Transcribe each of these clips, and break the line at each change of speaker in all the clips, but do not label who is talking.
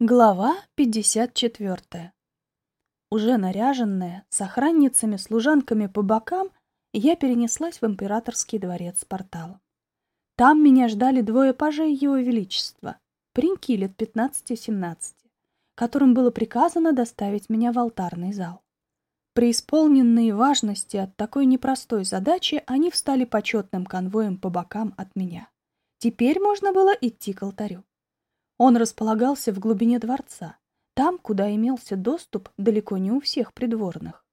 Глава 54. Уже наряженная, с охранницами-служанками по бокам, я перенеслась в императорский дворец с порталом. Там меня ждали двое пажей Его Величества, пареньки лет 15-17, которым было приказано доставить меня в алтарный зал. Преисполненные важности от такой непростой задачи, они встали почетным конвоем по бокам от меня. Теперь можно было идти к алтарю. Он располагался в глубине дворца, там, куда имелся доступ далеко не у всех придворных.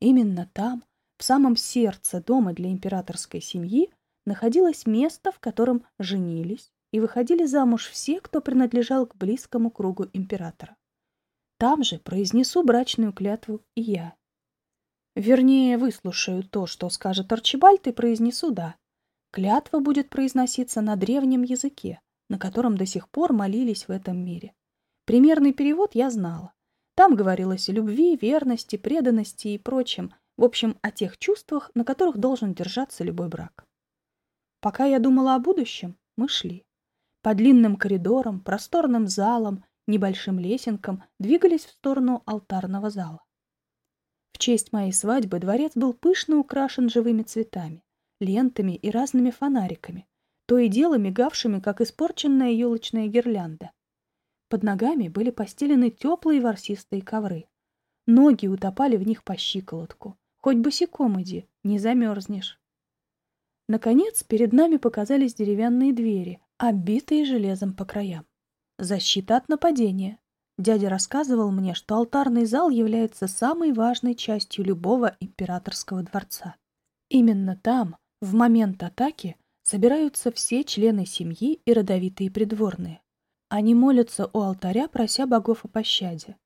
Именно там, в самом сердце дома для императорской семьи, находилось место, в котором женились и выходили замуж все, кто принадлежал к близкому кругу императора. Там же произнесу брачную клятву и я. Вернее, выслушаю то, что скажет Арчибальд, и произнесу «да». Клятва будет произноситься на древнем языке, на котором до сих пор молились в этом мире. Примерный перевод я знала. Там говорилось о любви, верности, преданности и прочем, в общем, о тех чувствах, на которых должен держаться любой брак. Пока я думала о будущем, мы шли. По длинным коридорам, просторным залам, небольшим лесенкам двигались в сторону алтарного зала. В честь моей свадьбы дворец был пышно украшен живыми цветами, лентами и разными фонариками, то и дело мигавшими, как испорченная елочная гирлянда. Под ногами были постелены теплые ворсистые ковры. Ноги утопали в них по щиколотку. Хоть босиком иди, не замерзнешь. Наконец, перед нами показались деревянные двери, оббитые железом по краям. Защита от нападения. Дядя рассказывал мне, что алтарный зал является самой важной частью любого императорского дворца. Именно там, в момент атаки, собираются все члены семьи и родовитые придворные. Они молятся у алтаря, прося богов о пощаде.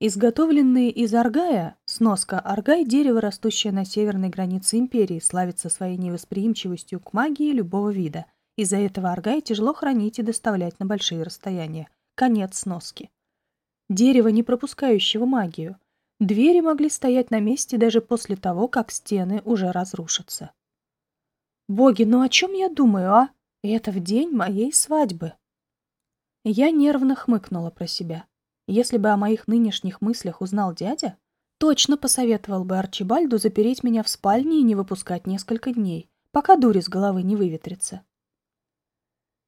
Изготовленные из аргая, сноска аргай – дерево, растущее на северной границе империи, славится своей невосприимчивостью к магии любого вида. Из-за этого аргай тяжело хранить и доставлять на большие расстояния. Конец сноски. Дерево, не пропускающего магию. Двери могли стоять на месте даже после того, как стены уже разрушатся. Боги, ну о чем я думаю, а? Это в день моей свадьбы. Я нервно хмыкнула про себя. Если бы о моих нынешних мыслях узнал дядя, точно посоветовал бы Арчибальду запереть меня в спальне и не выпускать несколько дней, пока дури с головы не выветрится.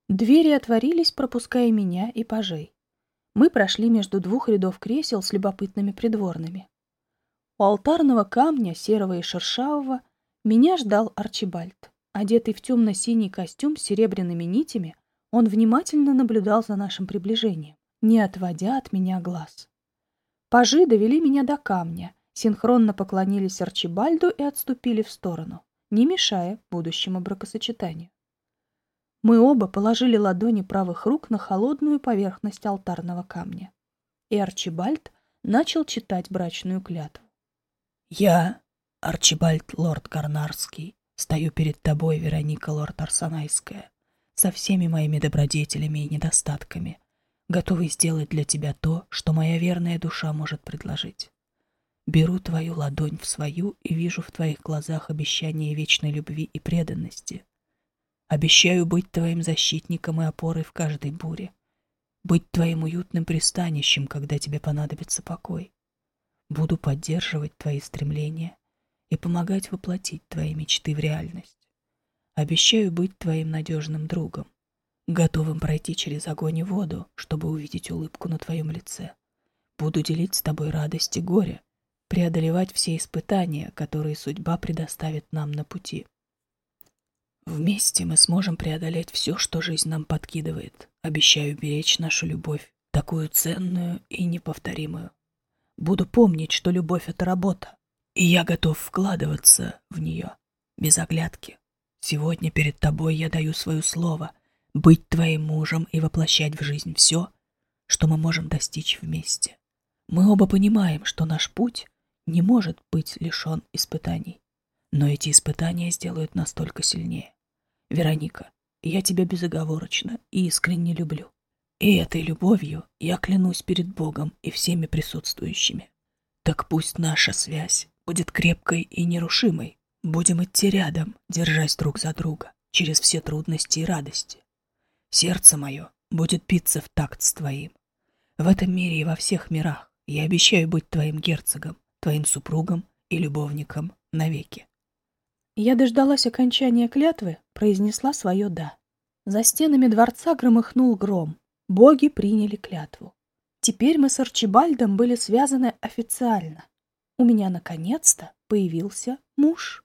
Двери отворились, пропуская меня и пажей. Мы прошли между двух рядов кресел с любопытными придворными. У алтарного камня, серого и шершавого, меня ждал Арчибальд. Одетый в темно-синий костюм с серебряными нитями, он внимательно наблюдал за нашим приближением, не отводя от меня глаз. Пажи довели меня до камня, синхронно поклонились Арчибальду и отступили в сторону, не мешая будущему бракосочетанию. Мы оба положили ладони правых рук на холодную поверхность алтарного камня. И Арчибальд начал читать брачную клятву.
«Я, Арчибальд Лорд Карнарский, Стою перед тобой, Вероника Лорд Арсанайская, со всеми моими добродетелями и недостатками, готовый сделать для тебя то, что моя верная душа может предложить. Беру твою ладонь в свою и вижу в твоих глазах обещание вечной любви и преданности. Обещаю быть твоим защитником и опорой в каждой буре, быть твоим уютным пристанищем, когда тебе понадобится покой. Буду поддерживать твои стремления, и помогать воплотить твои мечты в реальность. Обещаю быть твоим надежным другом, готовым пройти через огонь и воду, чтобы увидеть улыбку на твоем лице. Буду делить с тобой радость и горе, преодолевать все испытания, которые судьба предоставит нам на пути. Вместе мы сможем преодолеть все, что жизнь нам подкидывает. Обещаю беречь нашу любовь, такую ценную и неповторимую. Буду помнить, что любовь — это работа, и я готов вкладываться в нее без оглядки. Сегодня перед тобой я даю свое слово быть твоим мужем и воплощать в жизнь все, что мы можем достичь вместе. Мы оба понимаем, что наш путь не может быть лишен испытаний. Но эти испытания сделают нас только сильнее. Вероника, я тебя безоговорочно и искренне люблю. И этой любовью я клянусь перед Богом и всеми присутствующими. Так пусть наша связь будет крепкой и нерушимой. Будем идти рядом, держась друг за друга, через все трудности и радости. Сердце мое будет биться в такт с твоим. В этом мире и во всех мирах я обещаю быть твоим герцогом, твоим супругом и любовником навеки.
Я дождалась окончания клятвы, произнесла свое «да». За стенами дворца громыхнул гром. Боги приняли клятву. Теперь мы с Арчибальдом были связаны официально. У меня наконец-то появился муж.